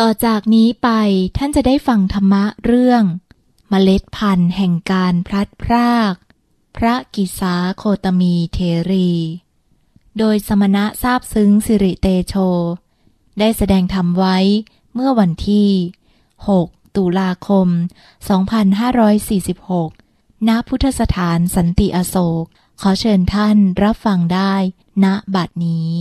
ต่อจากนี้ไปท่านจะได้ฟังธรรมะเรื่อง เมล็ดพันธุ์แห่งการพลัดพราก พระกิสาโคตมีเทรี โดยสมณะทราบซึ้งสิริเตโช ได้แสดงธรรมไว้เมื่อวันที่ 6 ตุลาคม 2546 ณ พุทธสถานสันติอโศก ขอเชิญท่านรับฟังได้ณบัดนี้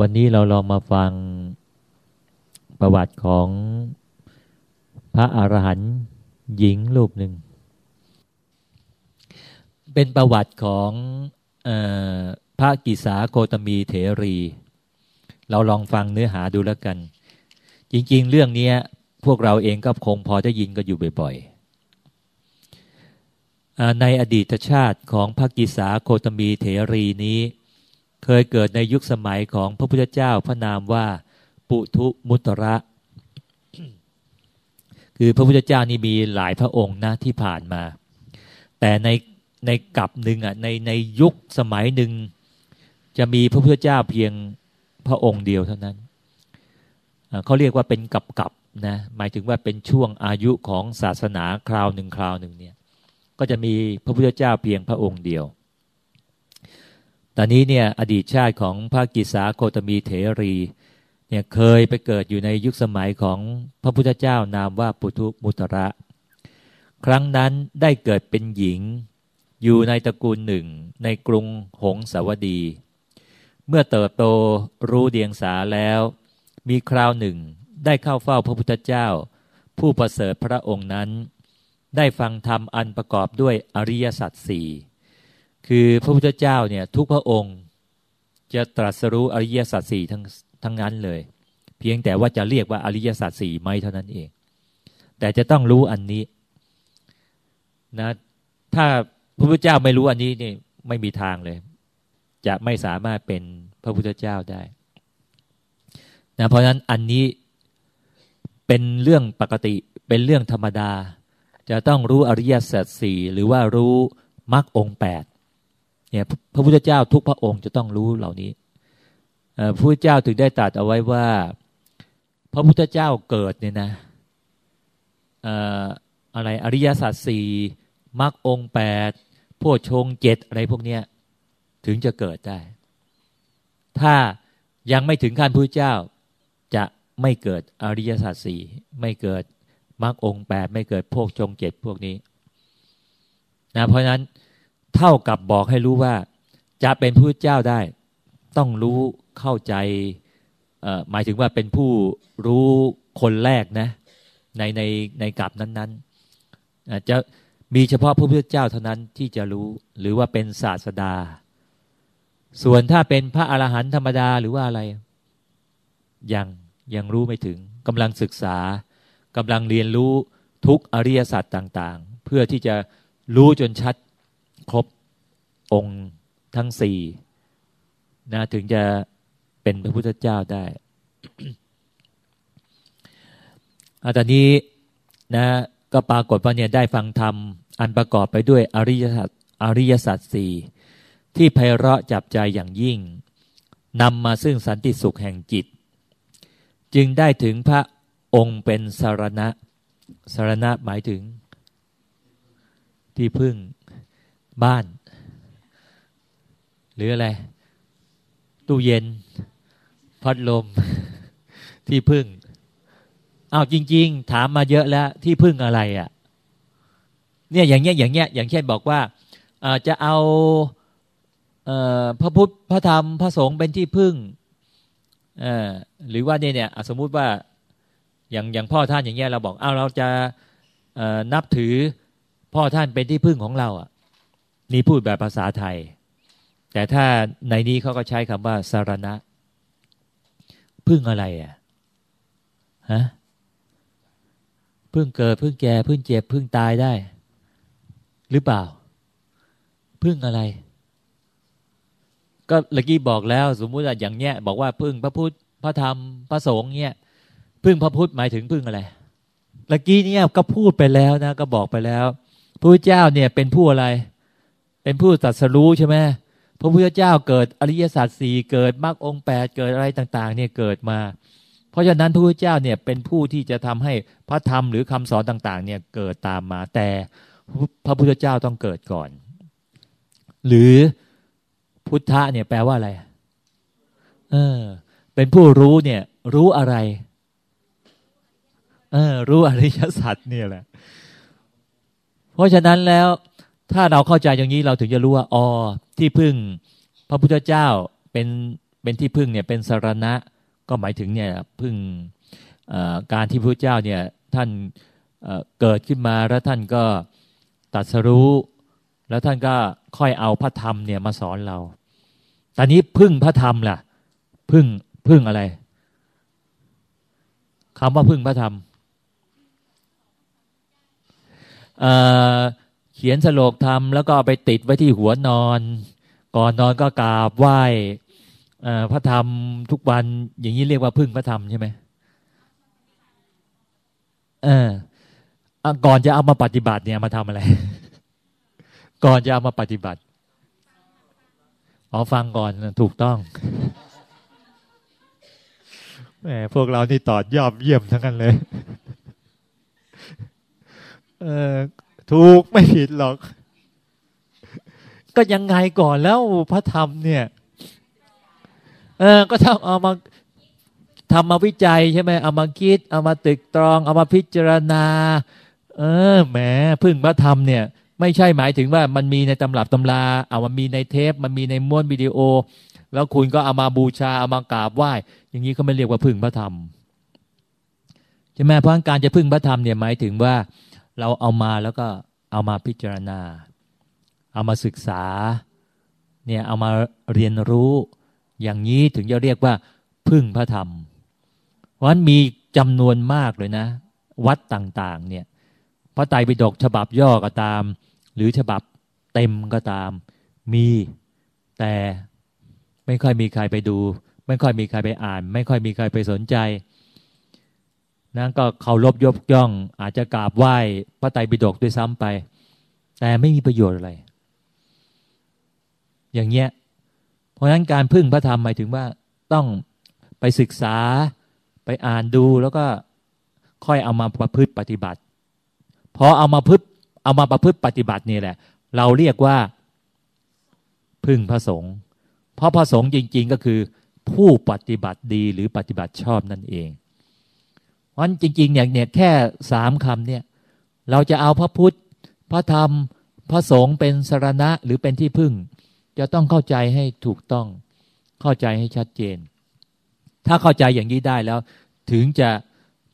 วันนี้เราลองมาฟังประวัติของพระอรหันต์หญิงรูปหนึ่ง เป็นประวัติของอพระกิสาโคตมีเถรี เราลองฟังเนื้อหาดูแล้วกัน จริง ๆ เรื่องนี้พวกเราเองก็คงพอได้ยินกันอยู่บ่อยๆในอดีตชาติของพระกิสาโคตมีเถรีนี้ เคยเกิดในยุคสมัยของพระพุทธเจ้าพระนามว่า ปุถุมุตระ คือพระพุทธเจ้านี่มีหลายพระองค์นะที่ผ่านมา แต่ในในกลับหนึ่งอะในในยุคสมัยหนึ่งจะมีพระพุทธเจ้าเพียงพระองค์เดียวเท่านั้นเขาเรียกว่าเป็นกับกับนะหมายถึงว่าเป็นช่วงอายุของศาสนาคราวหนึ่งคราวหนึ่งเนี่ยก็จะมีพระพุทธเจ้าเพียงพระองค์เดียว ตอนนี้เนี่ยอดีตชาติของพระกิสาโคตมีเถรีเนี่ยเคยไปเกิดอยู่ในยุคสมัยของพระพุทธเจ้านามว่าปุถุมุตระ ครั้งนั้นได้เกิดเป็นหญิง อยู่ในตระกูลหนึ่ง ในกรุงหงสาวดี เมื่อเติบโตรู้เดียงสาแล้ว มีคราวหนึ่งได้เข้าเฝ้าพระพุทธเจ้า ผู้ประเสริฐพระองค์นั้น ได้ฟังธรรมอันประกอบด้วยอริยสัจสี่ คือพระพุทธเจ้าเนี่ยทุกพระองค์จะตรัสรู้อริยสัจสี่ทั้งทั้งนั้นเลย เพียงแต่ว่าจะเรียกว่าอริยสัจสี่ไหมเท่านั้นเอง แต่จะต้องรู้อันนี้นะถ้าพระพุทธเจ้าไม่รู้อันนี้นี่ไม่มีทางเลย จะไม่สามารถเป็นพระพุทธเจ้าได้นะเพราะฉะนั้นอันนี้เป็นเรื่องปกติเป็นเรื่องธรรมดา จะต้องรู้อริยสัจสี่หรือว่ารู้มรรคองแปด เนี่ยพระพุทธเจ้าทุกพระองค์จะต้องรู้เหล่านี้พระพุทธเจ้าถึงได้ตรัสเอาไว้ว่า พระพุทธเจ้าเกิดเนี่ยนะอะไรอริยสัจสี่มรรคองแปดพวกชงเจ็ดอะไรพวกเนี้ยถึงจะเกิดได้ ถ้ายังไม่ถึงขั้นพระเจ้าจะไม่เกิดอริยสัจสี่ไม่เกิดมรรคองแปดไม่เกิดพวกชงเจ็ดพวกนี้นะเพราะฉะนั้น เท่ากับบอกให้รู้ว่า จะเป็นผู้เจ้าได้ ต้องรู้เข้าใจหมายถึงว่าเป็นผู้รู้คนแรกนะ ในในในกลับนั้นๆจะมีเฉพาะพระพุทธเจ้าเท่านั้นที่จะรู้หรือว่าเป็นศาสดา ส่วนถ้าเป็นพระอรหันต์ธรรมดาหรือว่าอะไร ยังยังรู้ไม่ถึงกำลังศึกษากำลังเรียนรู้ทุกอริยสัจต่าง ๆ เพื่อที่จะรู้จนชัด ครบองค์ทั้งสี่นะถึงจะเป็นพระพุทธเจ้าได้อาตอนนี้นะก็ปรากฏว่าเนี่ยได้ฟังธรรม อันประกอบไปด้วยอริยสัจอริยสัจสี่ที่ไพเราะจับใจอย่างยิ่งนำมาซึ่งสันติสุขแห่งจิต จึงได้ถึงพระองค์เป็นสารณะสารณะหมายถึงที่พึ่ง บ้าน หรืออะไร ตู้เย็น พัดลม ที่พึ่งอ้าวจริง ๆ ถามมาเยอะแล้วที่พึ่งอะไรอะ่ะ เนี่ยอย่างเงี้ยอย่างเงี้ยอย่างเช่นบอกว่าจะเอาพระพุทธพระธรรมพระสงฆ์เป็นที่พึ่งหรือว่าเนี่ยเนี่ยสมมุติว่าอย่างอย่างพ่อท่านอย่างเงี้ยเราบอกเอาเราจะนับถือพ่อท่านเป็นที่พึ่งของเราอะ นี่พูดแบบภาษาไทย แต่ถ้าในนี้เขาก็ใช้คำว่าสารณะ พึ่งอะไรอะฮะพึ่งเกิดพึ่งแก่พึ่งเจ็บพึ่งตายได้ หรือเปล่า พึ่งอะไร ก็เมื่อกี้บอกแล้ว สมมุติว่าอย่างเนี้ย บอกว่าพึ่งพระพุทธพระธรรมพระสงฆ์เนี้ยพึ่งพระพุทธหมายถึงพึ่งอะไรเมื่อกี้เนี่ยก็พูดไปแล้วนะ ก็บอกไปแล้วพระเจ้าเนี่ยเป็นผู้อะไร เป็นผู้ตัดสรู้ใช่ไหมพระพุทธเจ้าเกิดอริยสัจสี่เกิดมรรคองแปดเกิดอะไรต่าง ๆ เนี่ยเกิดมา เพราะฉะนั้นพระพุทธเจ้าเนี่ยเป็นผู้ที่จะทำให้พระธรรมหรือคำสอนต่าง ๆ เนี่ยเกิดตามมาแต่พระพุทธเจ้าต้องเกิดก่อน หรือพุทธะเนี่ยแปลว่าอะไร เออ เป็นผู้รู้เนี่ย รู้อะไร เออ รู้อริยสัจเนี่ยแหละ เพราะฉะนั้นแล้ว ถ้าเราเข้าใจอย่างนี้เราถึงจะรู้ว่าอ๋อที่พึ่ง พระพุทธเจ้าเป็นเป็นที่พึ่งเนี่ยเป็นสารณะ ก็หมายถึงเนี่ยพึ่งการที่พระเจ้าเนี่ยท่านเกิดขึ้นมาแล้วท่านก็ตัดสรู้ แล้วท่านก็ค่อยเอาพระธรรมเนี่ยมาสอนเรา ตอนนี้พึ่งพระธรรมล่ะ พึ่งพึ่งอะไรคำว่าพึ่งพระธรรมเขียนสโลกธรรมแล้วก็ไปติดไว้ที่หัวนอน ก่อนนอนก็กราบไหว้พระธรรมทุกวันอย่างนี้เรียกว่าพึ่งพระธรรมใช่ไหมเออก่อนจะเอามาปฏิบัติเนี่ยมาทำอะไร ก่อนจะเอามาปฏิบัติอ๋อฟังก่อนถูกต้องแหมพวกเรานี่ตอดยอบเยี่ยมทั้งนั้นเลย เออ ถูกไม่ผิดหรอก ก็ยังไงก่อนแล้วพระธรรมเนี่ย เออ ก็ทำเอามาทำมาวิจัยใช่ไหมเอามาคิด เอามาตึกตรอง เอามาพิจารณา เออ แหม พึ่งพระธรรมเนี่ย ไม่ใช่หมายถึงว่ามันมีในตำรับตำราเอามันมีในเทป มันมีในม้วนวิดีโอ แล้วคุณก็เอามาบูชา เอามากราบไหว้ อย่างนี้เขาไม่เรียกว่าพึ่งพระธรรมใช่ไหมเพราะการจะพึ่งพระธรรมเนี่ยหมายถึงว่า เราเอามาแล้วก็เอามาพิจารณา เอามาศึกษาเนี่ยเอามาเรียนรู้อย่างนี้ถึงจะเรียกว่า พึ่งพระธรรม เพราะฉะนั้นมีจำนวนมากเลยนะ วัดต่างๆเนี่ยพระไตรปิฎกฉบับย่อก็ตาม หรือฉบับเต็มก็ตาม มีแต่ไม่ค่อยมีใครไปดู ไม่ค่อยมีใครไปอ่าน ไม่ค่อยมีใครไปสนใจ นั่นก็เคารพยบย่อง อาจจะกราบไหว้พระไตรปิฎกด้วยซ้ำไป แต่ไม่มีประโยชน์อะไร อย่างเงี้ย เพราะฉะนั้นการพึ่งพระธรรมหมายถึงว่าต้องไปศึกษาไปอ่านดูแล้วก็ค่อยเอามาประพฤติปฏิบัติพอเอามาพึ่เอามาประพฤติปฏิบัตินี่แหละ เราเรียกว่าพึ่งพระสงฆ์เพราะพระสงฆ์จริง ๆ ก็คือ ผู้ปฏิบัติดีหรือปฏิบัติชอบนั่นเอง เพราะจริงๆอย่างเนี่ยแค่สามคำเนี่ย เราจะเอาพระพุทธ พระธรรม พระสงฆ์เป็นสรณะหรือเป็นที่พึ่ง จะต้องเข้าใจให้ถูกต้อง เข้าใจให้ชัดเจน ถ้าเข้าใจอย่างนี้ได้แล้ว ถึงจะ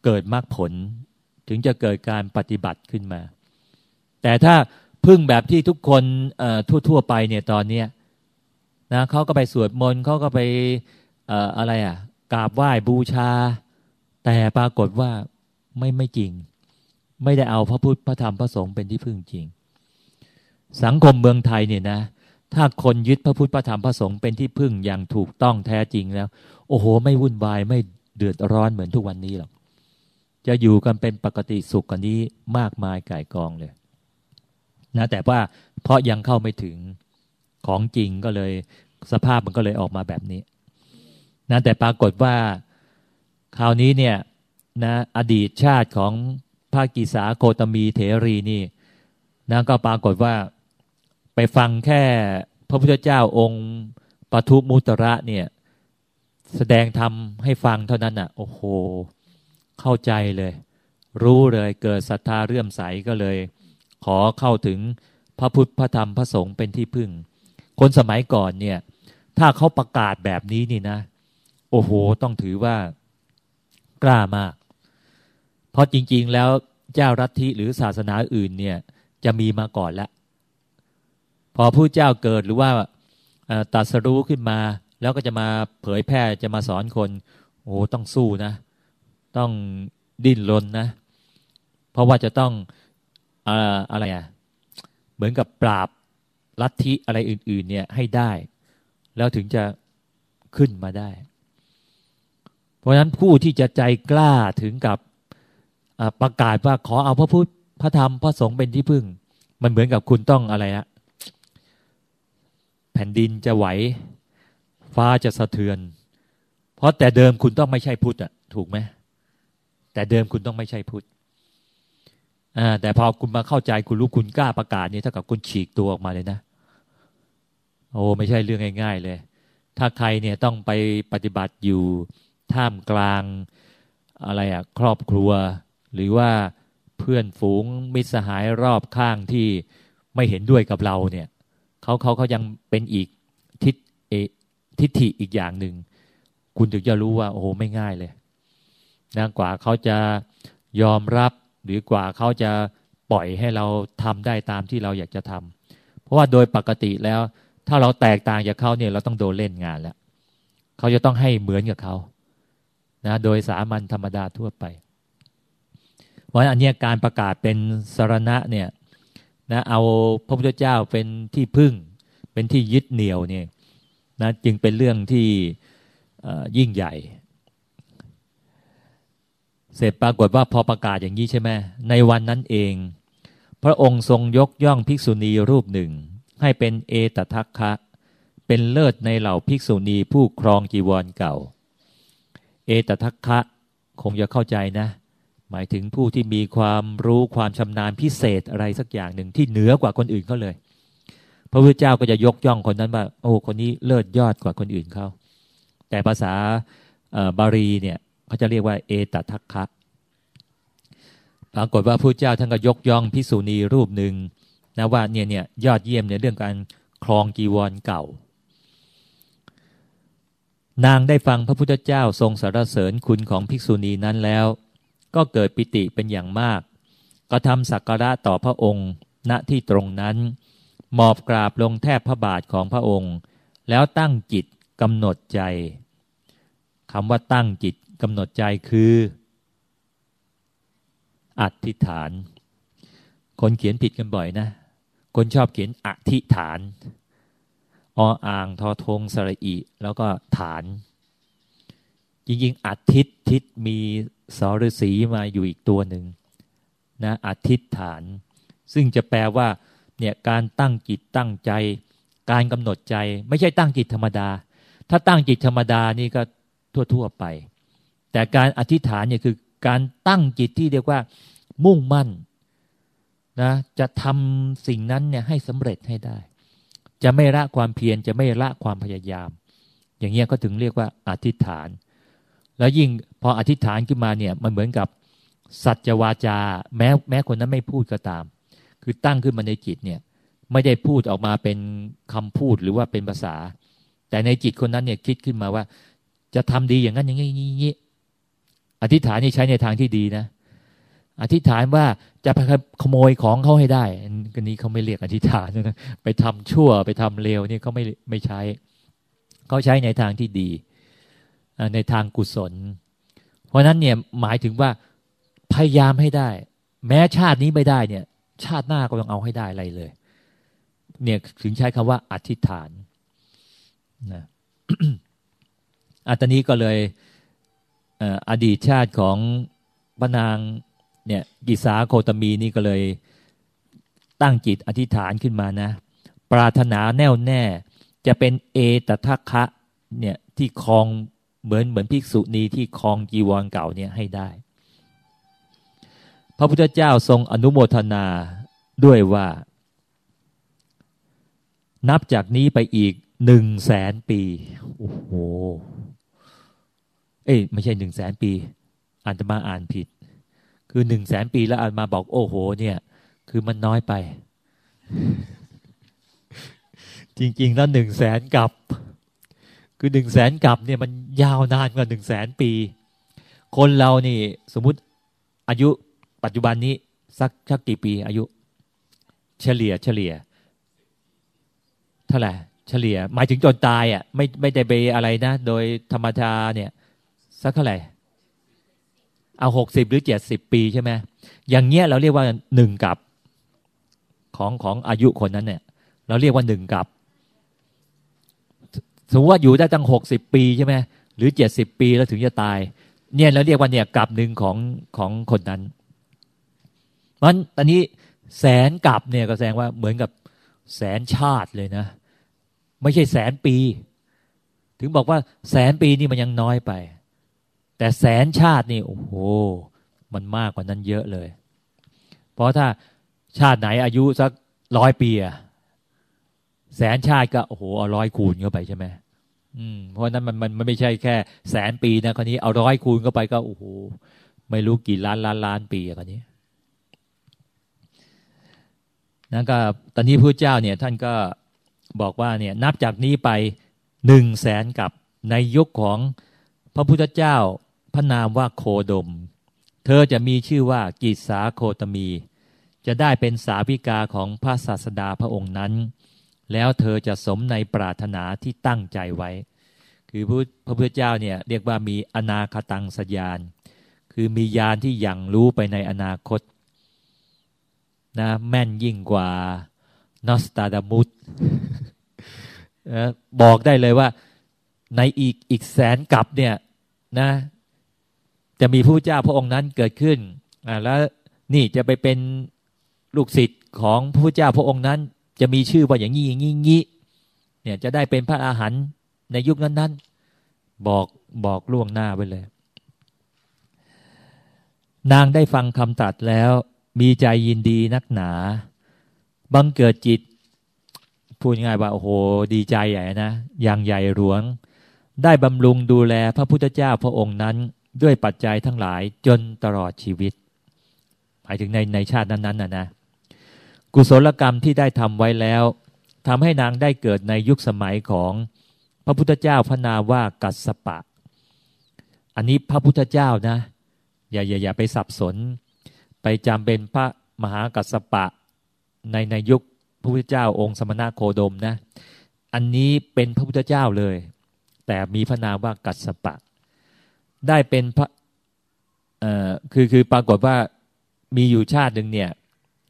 เกิดมรรคผล ถึงจะเกิดการปฏิบัติขึ้นมา แต่ถ้าพึ่งแบบที่ทุกคนทั่ว ๆ ไปเนี่ยตอนเนี้ยนะเขาก็ไปสวดมนต์เขาก็ไปอะไรอะกราบไหว้บูชา แต่ปรากฏว่าไม่ไม่จริง ไม่ได้เอาพระพุทธพระธรรมพระสงฆ์เป็นที่พึ่งจริง สังคมเมืองไทยเนี่ยนะ ถ้าคนยึดพระพุทธพระธรรมพระสงฆ์เป็นที่พึ่งอย่างถูกต้องแท้จริงแล้ว โอ้โห ไม่วุ่นวายไม่เดือดร้อนเหมือนทุกวันนี้หรอกจะอยู่กันเป็นปกติสุขกันนี้มากมายก่ายกองเลยนะแต่ว่าเพราะยังเข้าไม่ถึงของจริงก็เลยสภาพมันก็เลยออกมาแบบนี้นะแต่ปรากฏว่า คราวนี้เนี่ยนะอดีตชาติของภากิสาโคตมีเถรีนี่นะก็ปรากฏว่าไปฟังแค่พระพุทธเจ้าองค์ปทุมุตระเนี่ย แสดงธรรมให้ฟังเท่านั้นอะ โอ้โห เข้าใจเลย รู้เลยเกิดศรัทธาเรื่อมใสก็เลย ขอเข้าถึงพระพุทธพระธรรมพระสงฆ์เป็นที่พึ่ง คนสมัยก่อนเนี่ย ถ้าเขาประกาศแบบนี้นี่นะ โอ้โห ต้องถือว่า กล้ามาก เพราะจริง ๆ แล้วเจ้ารัฐิหรือศาสนาอื่นเนี่ยจะมีมาก่อนแล้ว พอผู้เจ้าเกิดหรือว่าตัดสรู้ขึ้นมา แล้วก็จะมาเผยแพร่จะมาสอนคนโอ้ต้องสู้นะ ต้องดิ้นรนนะ เพราะว่าจะต้องอะไรอะเหมือนกับปราบลัทธิอะไรอื่น ๆ เนี่ยให้ได้ แล้วถึงจะขึ้นมาได้ เพราะฉะนั้นผู้ที่จะใจกล้าถึงกับประกาศว่าขอเอาพระพุทธพระธรรมพระสงฆ์เป็นที่พึ่ง มันเหมือนกับคุณต้องอะไรอะแผ่นดินจะไหว ฟ้าจะสะเทือน เพราะแต่เดิมคุณต้องไม่ใช่พุทธอะถูกไหมแต่เดิมคุณต้องไม่ใช่พุทธอ่าแต่พอคุณมาเข้าใจคุณรู้คุณกล้าประกาศนี่เท่ากับคุณฉีกตัวออกมาเลยนะ โอ้ไม่ใช่เรื่องง่าย ๆ เลย ถ้าใครเนี่ยต้องไปปฏิบัติอยู่ ท่ามกลางอะไรอะครอบครัว หรือว่าเพื่อนฝูงมิตรสหายรอบข้างที่ไม่เห็นด้วยกับเราเนี่ยเขาเขาเขายังเป็นอีกทิศเอทิฏฐิอีกอย่างหนึ่ง คุณถึงจะรู้ว่า โอ้โหไม่ง่ายเลยนะกว่าเขาจะยอมรับหรือกว่าเขาจะปล่อยให้เราทำได้ตามที่เราอยากจะทำเพราะว่าโดยปกติแล้ว ถ้าเราแตกต่างจากเขาเนี่ยเราต้องโดนเล่นงานแล้วเขาจะต้องให้เหมือนกับเขา นะโดยสามัญธรรมดาทั่วไป เพราะอันนี้การประกาศเป็นสารณะเนี่ยนะเอาพระพุทธเจ้าเป็นที่พึ่ง เป็นที่ยึดเหนี่ยวเนี่ยนะจึงเป็นเรื่องที่ยิ่งใหญ่ เสร็จปรากฏว่าพอประกาศอย่างนี้ใช่ไหมในวันนั้นเอง พระองค์ทรงยกย่องภิกษุณีรูปหนึ่ง ให้เป็นเอตทัคคะ เป็นเลิศในเหล่าภิกษุณีผู้ครองจีวรเก่า เอตทัคคะคงจะเข้าใจนะ หมายถึงผู้ที่มีความรู้ความชำนาญพิเศษอะไรสักอย่างหนึ่งที่เหนือกว่าคนอื่นเขาเลย พระพุทธเจ้าก็จะยกย่องคนนั้นว่า โอ้คนนี้เลิศยอดกว่าคนอื่นเขาแต่ภาษาบาลีเนี่ยเขาจะเรียกว่า เอตทัคคะปรากฏว่าพระเจ้าท่านก็ยกย่องพิสูณีรูปหนึ่งนะว่าเนี่ยเนี่ยยอดเยี่ยมในเรื่องการครองจีวรเก่า นางได้ฟังพระพุทธเจ้าทรงสรรเสริญคุณของภิกษุณีนั้นแล้ว ก็เกิดปิติเป็นอย่างมาก ก็ทำสักการะต่อพระองค์ ณที่ตรงนั้น หมอบกราบลงแทบพระบาทของพระองค์ แล้วตั้งจิตกำหนดใจคำว่าตั้งจิตกำหนดใจคืออธิษฐาน คนเขียนผิดกันบ่อยนะ คนชอบเขียนอธิษฐาน ออ่างทอทงสระอีแล้วก็ฐาน จริงๆอาทิตทิศมีสฤษีมาอยู่อีกตัวหนึ่งนะอธิษฐาน ซึ่งจะแปลว่าเนี่ยการตั้งจิตตั้งใจ การกำหนดใจ ไม่ใช่ตั้งจิตธรรมดา ถ้าตั้งจิตธรรมดานี่ก็ทั่วๆไป แต่การอธิษฐานเนี่ยคือการตั้งจิตที่เรียกว่ามุ่งมั่นนะจะทำสิ่งนั้นเนี่ยให้สำเร็จให้ได้ จะไม่ละความเพียรจะไม่ละความพยายาม อย่างเงี้ยก็ถึงเรียกว่าอธิษฐาน แล้วยิ่งพออธิษฐานขึ้นมาเนี่ยมันเหมือนกับสัจวาจา แม้แม้คนนั้นไม่พูดก็ตาม คือตั้งขึ้นมาในจิตเนี่ยไม่ได้พูดออกมาเป็นคำพูดหรือว่าเป็นภาษา แต่ในจิตคนนั้นเนี่ยคิดขึ้นมาว่า จะทำดีอย่างนั้นอย่างนี้อย่างนี้อธิษฐานนี่ใช้ในทางที่ดีนะ อธิษฐานว่าจะไปขโมยของเขาให้ได้กันนี้เขาไม่เรียกอธิษฐานนะไปทำชั่วไปทำเลวนี่เขาไม่ไม่ใช้เขาใช้ในทางที่ดี ในทางกุศล เพราะนั้นเนี่ยหมายถึงว่าพยายามให้ได้ แม้ชาตินี้ไม่ได้เนี่ย ชาติหน้าก็ต้องเอาให้ได้อะไรเลย เนี่ยถึงใช้คำว่าอธิษฐานนะอัตนี้ก็เลยอดีตชาติของพระนาง เนี่ยกิสาโคตมีนี่ก็เลยตั้งจิตอธิษฐานขึ้นมานะ ปรารถนาแน่วแน่ จะเป็นเอตทัคคะเนี่ยที่คลองเหมือนเหมือนภิกษุณีที่คลองจีวรเก่าเนี่ยให้ได้ พระพุทธเจ้าทรงอนุโมทนาด้วยว่า นับจากนี้ไปอีกหนึ่งแสนปีโอ้โหเอ้ยไม่ใช่หนึ่งแสนปีอ่านจะมาอ่านผิด คือหนึ่งแสนปีแล้วอามาบอกโอ้โห เนี่ย คือมันน้อยไป จริง ๆ แล้วหนึ่งแสนกับ คือหนึ่งแสนกับเนี่ยมันยาวนานกว่าหนึ่งแสนปี คนเรานี่ สมมุติอายุปัจจุบันนี้ สักสักกี่ปี อายุ เฉลี่ย เฉลี่ยเท่าไหร่เฉลี่ย หมายถึงจนตายอะไม่ไม่ได้ไปอะไรนะ โดยธรรมชาเนี่ย สักเท่าไหร่ เอาหกสิบหรือเจ็ดสิบปีใช่ไหมอย่างเงี้ยเราเรียกว่าหนึ่งกับของของอายุคนนั้นเนี่ย เราเรียกว่าหนึ่งกับสมมติว่าอยู่ได้ตั้งหกสิบปีใช่ไหมหรือเจ็ดสิบปีแล้วถึงจะตาย เนี่ยเราเรียกว่าเนี่ยกับหนึ่งของของคนนั้นมันตอนนี้แสนกับเนี่ยก็แสดงว่าเหมือนกับแสนชาติเลยนะ ไม่ใช่แสนปี ถึงบอกว่าแสนปีนี่มันยังน้อยไป แต่แสนชาตินี่โอ้โหมันมากกว่านั้นเยอะเลย เพราะถ้าชาติไหนอายุสักร้อยปีอะแสนชาติก็โอ้โหเอาร้อยคูณเข้าไปใช่ไหมอืมเพราะนั้นมันมันมันไม่ใช่แค่ แสนปีนะคนนี้เอาร้อยคูณเข้าไปก็โอ้โหไม่รู้กี่ล้านล้านล้านปีอะคนนี้นั่นก็ตอนนี้พระเจ้าเนี่ยท่านก็บอกว่าเนี่ยนับจากนี้ไปหนึ่งแสนกับในยุคของพระพุทธเจ้า พระนามว่าโคดม เธอจะมีชื่อว่ากิสาโคตมี จะได้เป็นสาวิกาของพระศาสดาพระองค์นั้น แล้วเธอจะสมในปรารถนาที่ตั้งใจไว้ คือพระพุทธเจ้าเนี่ยเรียกว่ามีอนาคตังสยาน คือมียานที่ยังรู้ไปในอนาคตนะแม่นยิ่งกว่านอสตาดามุสบอกได้เลยว่าในอีกอีกแสนกับเนี่ยนะ จะมีพระเจ้าพระองค์นั้นเกิดขึ้นอ่าแล้วนี่จะไปเป็นลูกศิษย์ของพระเจ้าพระองค์นั้น จะมีชื่อว่าอย่างนี้อย่างนี้งี้เนี่ยจะได้เป็นพระอาหารในยุคนั้นๆ บอกบอกล่วงหน้าไว้เลย นางได้ฟังคำตัดแล้ว มีใจยินดีนักหนา บังเกิดจิต พูดง่ายว่าโอ้โห ดีใจใหญ่นะอย่างใหญ่หลวง ได้บำรุงดูแลพระพุทธเจ้าพระองค์นั้น ด้วยปัจจัยทั้งหลายจนตลอดชีวิต หมายถึงในในชาตินั้นๆนะนะกุศลกรรมที่ได้ทำไว้แล้วทำให้นางได้เกิดในยุคสมัยของพระพุทธเจ้าพระนาว่ากัสปะ อันนี้พระพุทธเจ้านะ อย่าอย่าอย่าไปสับสน ไปจำเป็นพระมหากัสปะ ในในยุคพระพุทธเจ้าองค์สมณะโคดมนะ อันนี้เป็นพระพุทธเจ้าเลย แต่มีพระนามว่ากัสปะ ได้เป็นพระเอ่อคือคือปรากฏว่ามีอยู่ชาติหนึ่งเนี่ย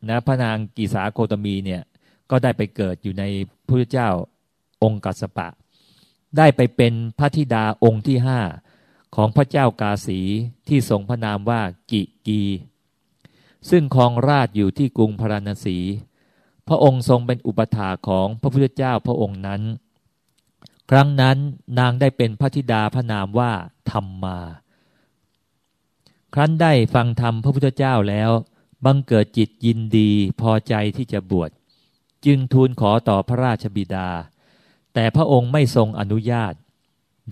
นะพระนางกีสาโคตมีเนี่ยก็ได้ไปเกิดอยู่ในพระเจ้าองค์กัสปะ ได้ไปเป็นพระธิดาองค์ที่ห้าของพระเจ้ากาสีที่ทรงพระนามว่ากิกี ซึ่งครองราชอยู่ที่กรุงพาราณสี พระองค์ทรงเป็นอุปถาของพระพุทธเจ้าพระองค์นั้น ครั้งนั้นนางได้เป็นพระธิดาพระนามว่าธรรมมา ครั้นได้ฟังธรรมพระพุทธเจ้าแล้ว บังเกิดจิตยินดีพอใจที่จะบวช จึงทูลขอต่อพระราชบิดา แต่พระองค์ไม่ทรงอนุญาต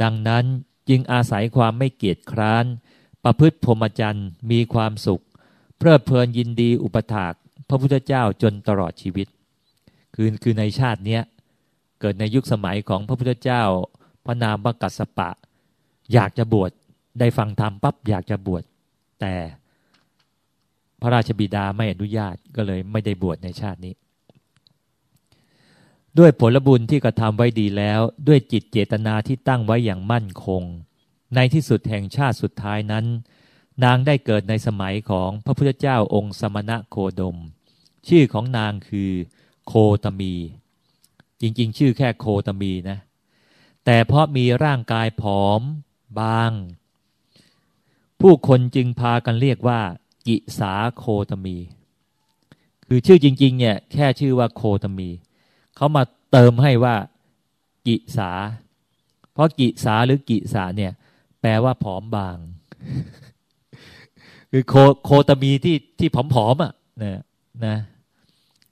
ดังนั้นจึงอาศัยความไม่เกียจคร้าน ประพฤติพรหมจรรย์มีความสุข เพลิดเพลินยินดีอุปถาก พระพุทธเจ้าจนตลอดชีวิต คือคือในชาติเนี้ย เกิดในยุคสมัยของพระพุทธเจ้า พระนามบักัสปะ อยากจะบวชได้ฟังธรรมปั๊บอยากจะบวชแต่พระราชบิดาไม่อนุญาตก็เลยไม่ได้บวชในชาตินี้ ด้วยผลบุญที่กระทำไว้ดีแล้ว ด้วยจิตเจตนาที่ตั้งไว้อย่างมั่นคง ในที่สุดแห่งชาติสุดท้ายนั้น นางได้เกิดในสมัยของพระพุทธเจ้าองค์สมณะโคดม ชื่อของนางคือโคตมี จริง ๆ ชื่อแค่โคตมีนะ แต่เพราะมีร่างกายผอม บาง ผู้คนจึงพากันเรียกว่า กิสาโคตมี คือชื่อจริง ๆ เนี่ย แค่ชื่อว่าโคตมี เขามาเติมให้ว่า กิสา เพราะกิสาหรือกิสาเนี่ย แปลว่าผอมบาง คือโคโคตมีที่ที่ผอมๆอะนะนะ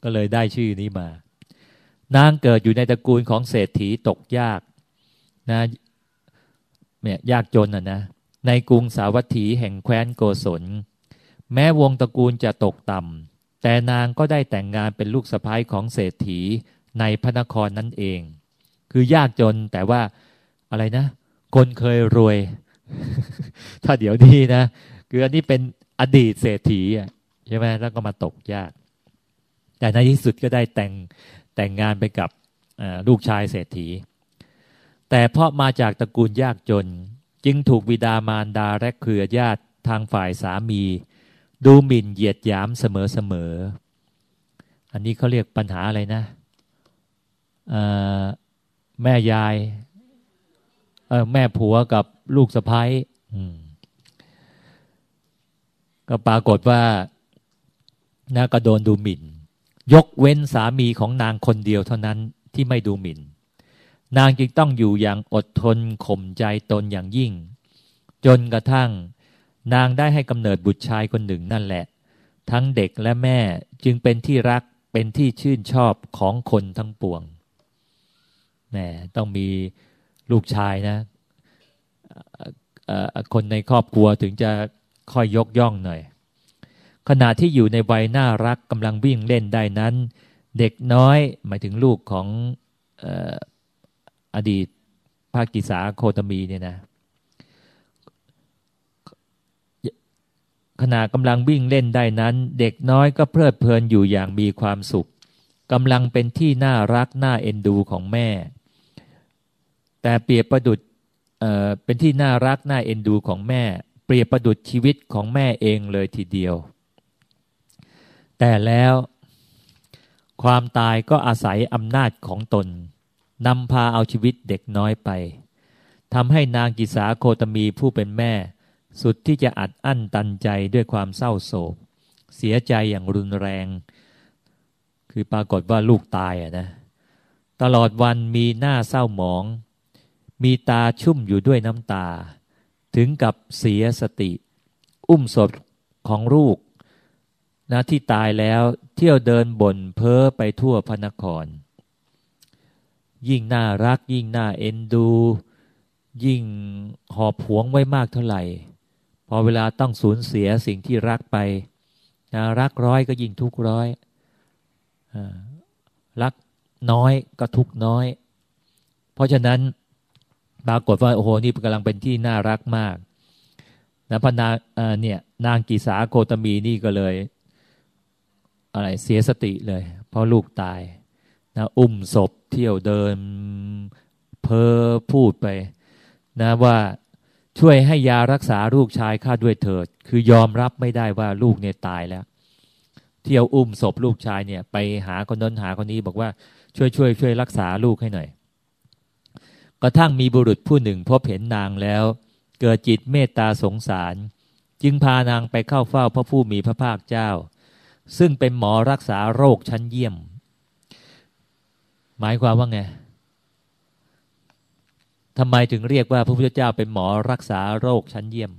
ก็เลยได้ชื่อนี้มา นางเกิดอยู่ในตระกูลของเศรษฐีตกยากนะเนี่ยยากจนอะนะ ในกรุงสาวัตถีแห่งแคว้นโกศล แม้วงตระกูลจะตกต่ำแต่นางก็ได้แต่งงานเป็นลูกสะพ้ายของเศรษฐีในพระนครนั่นเอง คือยากจนแต่ว่าอะไรนะ คนเคยรวย ถ้าเดี๋ยวนี้นะ คืออันนี้เป็นอดีตเศรษฐีใช่ไหมแล้วก็มาตกยาก แต่ในที่สุดก็ได้แต่ง แต่งงานไปกับลูกชายเศรษฐี แต่เพราะมาจากตระกูลยากจน จึงถูกบิดามารดาและเครือญาติทางฝ่ายสามี ดูหมิ่นเหยียดหยามเสมอเสมออันนี้เขาเรียกปัญหาอะไรนะแม่ยายแม่ผัวกับลูกสะพ้ายก็ปรากฏว่านาก็โดนดูหมิ่น ยกเว้นสามีของนางคนเดียวเท่านั้นที่ไม่ดูหมิ่น นางจึงต้องอยู่อย่างอดทนข่มใจตนอย่างยิ่ง จนกระทั่ง นางได้ให้กำเนิดบุตรชายคนหนึ่งนั่นแหละ ทั้งเด็กและแม่จึงเป็นที่รักเป็นที่ชื่นชอบของคนทั้งปวงแหมต้องมีลูกชายนะ คนในครอบครัวถึงจะค่อยยกย่องหน่อย ขณะที่อยู่ในวัยน่ารักกำลังวิ่งเล่นได้นั้น เด็กน้อยหมายถึงลูกของอดีตภากิสาโคตมีเนี่ยนะขณะกำลังวิ่งเล่นได้นั้น เด็กน้อยก็เพลิดเพลินอยู่อย่างมีความสุขกำลังเป็นที่น่ารักน่าเอ็นดูของแม่ แต่เปรียบประดุดเเป็นที่น่ารักน่าเอ็นดูของแม่ เปรียบประดุดชีวิตของแม่เองเลยทีเดียว แต่แล้วความตายก็อาศัยอำนาจของตนนำพาเอาชีวิตเด็กน้อยไปทำให้นางกิสาโคตมีผู้เป็นแม่ สุดที่จะอัดอั้นตันใจด้วยความเศร้าโศก เสียใจอย่างรุนแรง คือปรากฏว่าลูกตายอะนะตลอดวันมีหน้าเศร้าหมอง มีตาชุ่มอยู่ด้วยน้ำตา ถึงกับเสียสติ อุ้มศพของลูก นะที่ตายแล้วเที่ยวเดินบ่นเพ้อไปทั่วพระนคร ยิ่งน่ารัก ยิ่งน่าเอ็นดู ยิ่งหอบหวงไว้มากเท่าไหร่ พอเวลาต้องสูญเสียสิ่งที่รักไปนะรักร้อยก็ยิ่งทุกร้อยรักน้อยก็ทุกน้อย เพราะฉะนั้นปรากฏว่าโอ้โหนี่กำลังเป็นที่น่ารักมากนะพนาเนี่ยนางกีสาโกตมีนี่ก็เลย อะไรเสียสติเลย เพราะลูกตายนะอุ้มศพเที่ยวเดิน เพ้อพูดไปนะว่าช่วยให้ยารักษาลูกชายข้าด้วยเถิด คือยอมรับไม่ได้ว่าลูกเนี่ยตายแล้ว เที่ยวอุ้มศพลูกชายเนี่ย ไปหาคนนั้นหาคนนี้บอกว่าช่วยช่วยช่วยรักษาลูกให้หน่อยกระทั่งมีบุรุษผู้หนึ่งพบเห็นนางแล้ว เกิดจิตเมตตาสงสาร จึงพานางไปเข้าเฝ้าพระผู้มีพระภาคเจ้า ซึ่งเป็นหมอรักษาโรคชั้นเยี่ยม หมายความว่าไงทำไมถึงเรียกว่าพระพุทธเจ้าเป็นหมอรักษาโรคชั้นเยี่ยม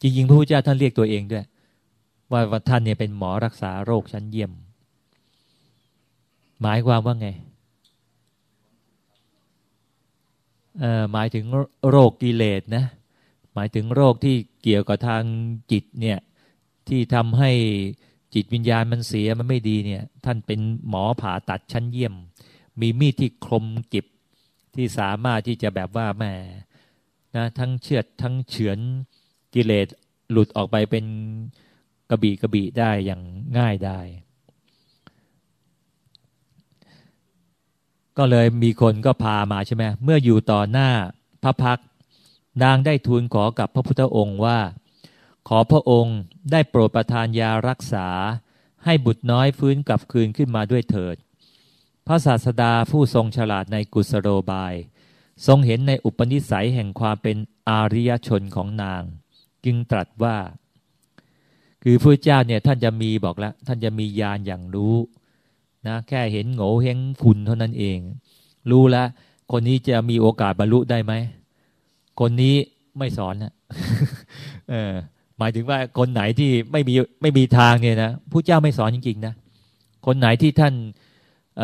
จริงๆ พระพุทธเจ้าท่านเรียกตัวเองด้วย ว่าท่านเนี่ยเป็นหมอรักษาโรคชั้นเยี่ยม หมายความว่าไงหมายถึงโรคกิเลสนะ หมายถึงโรคที่เกี่ยวกับทางจิตเนี่ยที่ทำให้ จิตวิญญาณมันเสียมันไม่ดีเนี่ย ท่านเป็นหมอผ่าตัดชั้นเยี่ยม มีมีดที่คมกิบที่สามารถที่จะแบบว่าแม่นะทั้งเชือดทั้งเฉือนกิเลสหลุดออกไปเป็นกระบี่กระบี่ได้อย่างง่ายได้ ก็เลยมีคนก็พามาใช่ไหมเมื่ออยู่ต่อหน้าพระพักนางได้ทูลขอกับพระพุทธองค์ว่า ขอพระองค์ได้โปรดประทานยารักษา ให้บุตรน้อยฟื้นกลับคืนขึ้นมาด้วยเถิด พระศาสดาผู้ทรงฉลาดในกุศโลบาย ทรงเห็นในอุปนิสัยแห่งความเป็นอาริยชนของนาง จึงตรัสว่า คือพระเจ้าเนี่ยท่านจะมีบอกแล้ว ท่านจะมีญาณอย่างรู้นะแค่เห็นโง่เฮงคุณเท่านั้นเอง รู้แล้วคนนี้จะมีโอกาสบรรลุได้ไหม คนนี้ไม่สอนนะเออ หมายถึงว่าคนไหนที่ไม่มีไม่มีทางเนี่ยนะผู้เจ้าไม่สอนจริงๆนะคนไหนที่ท่านเ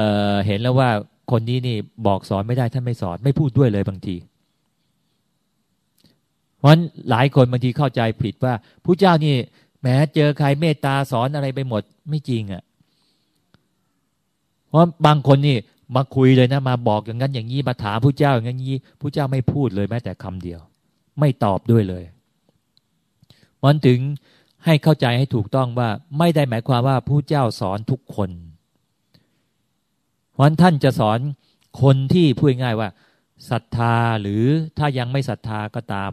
เห็นแล้วว่าคนนี้นี่บอกสอนไม่ได้ท่านไม่สอน ไม่พูดด้วยเลยบางที เพราะฉะนั้นหลายคนบางทีเข้าใจผิดว่าผู้เจ้านี่แม้เจอใครเมตตาสอนอะไรไปหมดไม่จริงอะ่ะ เพราะบางคนนี่มาคุยเลยนะ มาบอกอย่างนั้นอย่างนี้มาถามผู้เจ้าอย่างนั้นนี้ผู้เจ้าไม่พูดเลยแม้แต่คำเดียว ไม่ตอบด้วยเลย มันถึงให้เข้าใจให้ถูกต้องว่าไม่ได้หมายความว่าผู้เจ้าสอนทุกคนเพราะท่านจะสอนคนที่พูดง่ายว่าศรัทธาหรือถ้ายังไม่ศรัทธาก็ตาม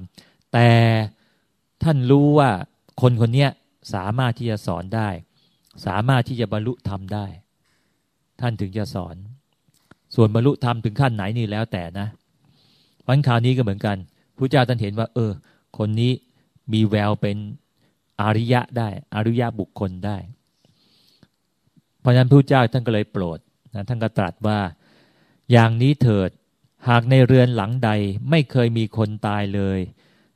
แต่ท่านรู้ว่าคนคนนี้สามารถที่จะสอนได้ สามารถที่จะบรรลุธรรมได้ ท่านถึงจะสอน ส่วนบรรลุธรรมถึงขั้นไหนนี่แล้วแต่นะวันคราวนี้ก็เหมือนกันพระเจ้าท่านเห็นว่า เออ คนนี้ มีแววเป็นอริยะได้ อริยะบุคคลได้ เพราะฉะนั้นพระเจ้าท่านก็เลยโปรดนะท่านก็ตรัสว่า อย่างนี้เถิดหากในเรือนหลังใดไม่เคยมีคนตายเลย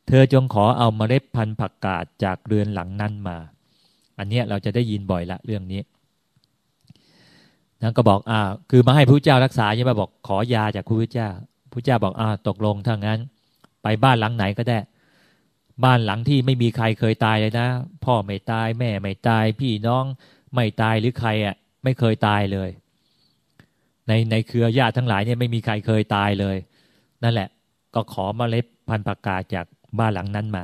เธอจงขอเอาเมล็ดพันธุ์ผักกาดจากเรือนหลังนั้นมา อันนี้เราจะได้ยินบ่อยละเรื่องนี้นั้นก็บอกอ่าคือมาให้พระเจ้ารักษาใช่ไหมบอกขอยาจากพระเจ้าพระเจ้าบอกอ่าตกลงถ้างั้น ไปบ้านหลังไหนก็ได้ บ้านหลังที่ไม่มีใครเคยตายเลยนะ พ่อไม่ตาย แม่ไม่ตาย พี่น้องไม่ตายหรือใครอะ ไม่เคยตายเลย ในในเครือญาติทั้งหลายเนี่ยไม่มีใครเคยตายเลย นั่นแหละ ก็ขอมาเล็บพันธุ์ประกาจากบ้านหลังนั้นมา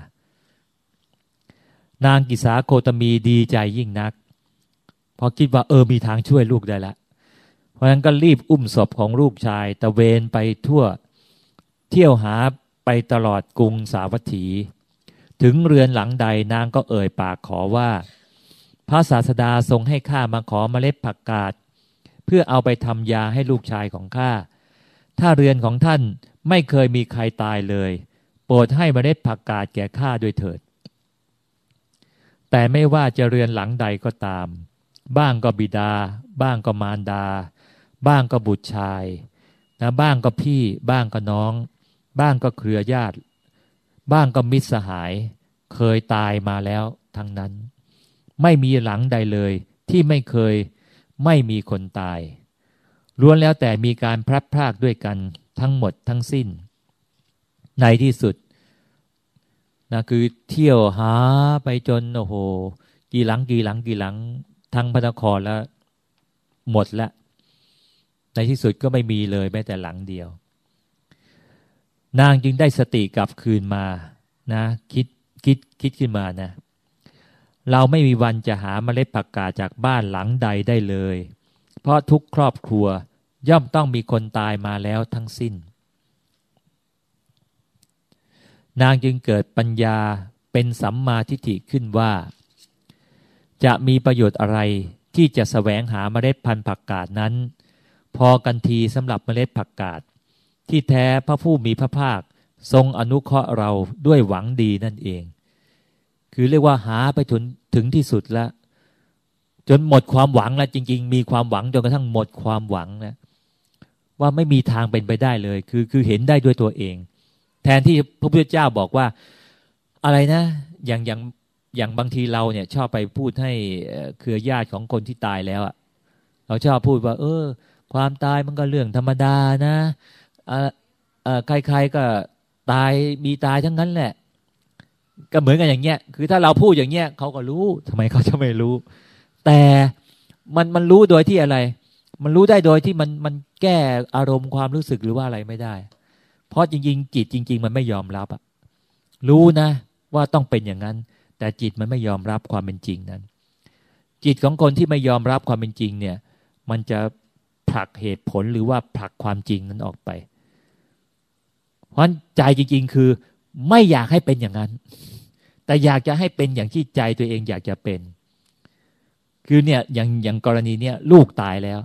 นางกิสาโคตมีดีใจยิ่งนักพอคิดว่าเออมีทางช่วยลูกได้ละ เพราะฉะนั้นก็รีบอุ้มศพของลูกชายตะเวนไปทั่ว เที่ยวหาไปตลอดกรุงสาวัตถี ถึงเรือนหลังใดนางก็เอ่ยปากขอว่า พระศาสดาทรงให้ข้ามาขอเมล็ดผักกาดเพื่อเอาไปทำยาให้ลูกชายของข้าถ้าเรือนของท่านไม่เคยมีใครตายเลย โปรดให้เมล็ดผักกาดแก่ข้าด้วยเถิด แต่ไม่ว่าจะเรือนหลังใดก็ตาม บ้างก็บิดา บ้างก็มารดา บ้างก็บุตรชายนะบ้างก็พี่ บ้างก็น้อง บ้างก็เครือญาติ บ้างก็มิตรสหาย เคยตายมาแล้วทั้งนั้น ไม่มีหลังใดเลยที่ไม่เคยไม่มีคนตาย ล้วนแล้วแต่มีการพลัดพรากด้วยกันทั้งหมดทั้งสิ้น ในที่สุดนะคือเที่ยวหาไปจนโอ้โห กี่หลังกี่หลังกี่หลัง ทั้งพระนครแล้ว หมดละ ในที่สุดก็ไม่มีเลยแม้แต่หลังเดียว นางจึงได้สติกลับคืนมานะคิดคิดคิดขึ้นมานะเราไม่มีวันจะหาเมล็ดผักกาดจากบ้านหลังใดได้เลย เพราะทุกครอบครัวย่อมต้องมีคนตายมาแล้วทั้งสิ้น นางจึงเกิดปัญญาเป็นสัมมาทิฏฐิขึ้นว่า จะมีประโยชน์อะไรที่จะสแสวงหาเมล็ดพันธุ์ผักกาดนั้น พอกันทีสำหรับเมล็ดผักกาด ที่แท้พระผู้มีพระภาค ทรงอนุเคราะห์เราด้วยหวังดีนั่นเอง คือเรียกว่าหาไปถึงถึงที่สุดแล้วจนหมดความหวังแล้วจริง ๆ มีความหวังจนกระทั่งหมดความหวังนะว่าไม่มีทางเป็นไปได้เลย คือคือเห็นได้ด้วยตัวเอง แทนที่พระพุทธเจ้าบอกว่าอะไรนะ อย่างอย่างอย่างบางทีเราเนี่ย ชอบไปพูดให้เครือญาติของคนที่ตายแล้วอะเราชอบพูดว่า เออ ความตายมันก็เรื่องธรรมดานะ ใครๆก็ตายมีตายทั้งนั้นแหละ ก็เหมือนกันอย่างเงี้ย คือถ้าเราพูดอย่างเงี้ยเขาก็รู้ทำไมเขาจะไม่รู้ แต่มันมันรู้โดยที่อะไร มันรู้ได้โดยที่มันมันแก้อารมณ์ความรู้สึกหรือว่าอะไรไม่ได้ เพราะจริง ๆ จิตจริง ๆ มันไม่ยอมรับอะรู้นะว่าต้องเป็นอย่างนั้น แต่จิตมันไม่ยอมรับความเป็นจริงนั้น จิตของคนที่ไม่ยอมรับความเป็นจริงเนี่ย มันจะผลักเหตุผลหรือว่าผลักความจริงนั้นออกไป เพราะใจจริง ๆ คือไม่อยากให้เป็นอย่างนั้น แต่อยากจะให้เป็นอย่างที่ใจตัวเองอยากจะเป็น คือเนี่ยอย่างอย่างกรณีเนี่ยลูกตายแล้ว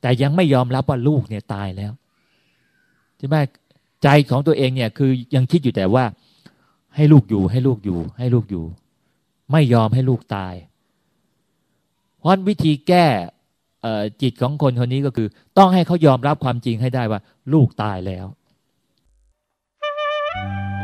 แต่ยังไม่ยอมรับว่าลูกเนี่ยตายแล้วใช่ไหมใจของตัวเองเนี่ยคือยังคิดอยู่แต่ว่า ให้ลูกอยู่ให้ลูกอยู่ ให้ลูกอยู่ ไม่ยอมให้ลูกตาย เพราะวิธีแก้จิตของคนคนนี้ก็คือ ต้องให้เขายอมรับความจริงให้ได้ว่า ลูกตายแล้ว Thank you.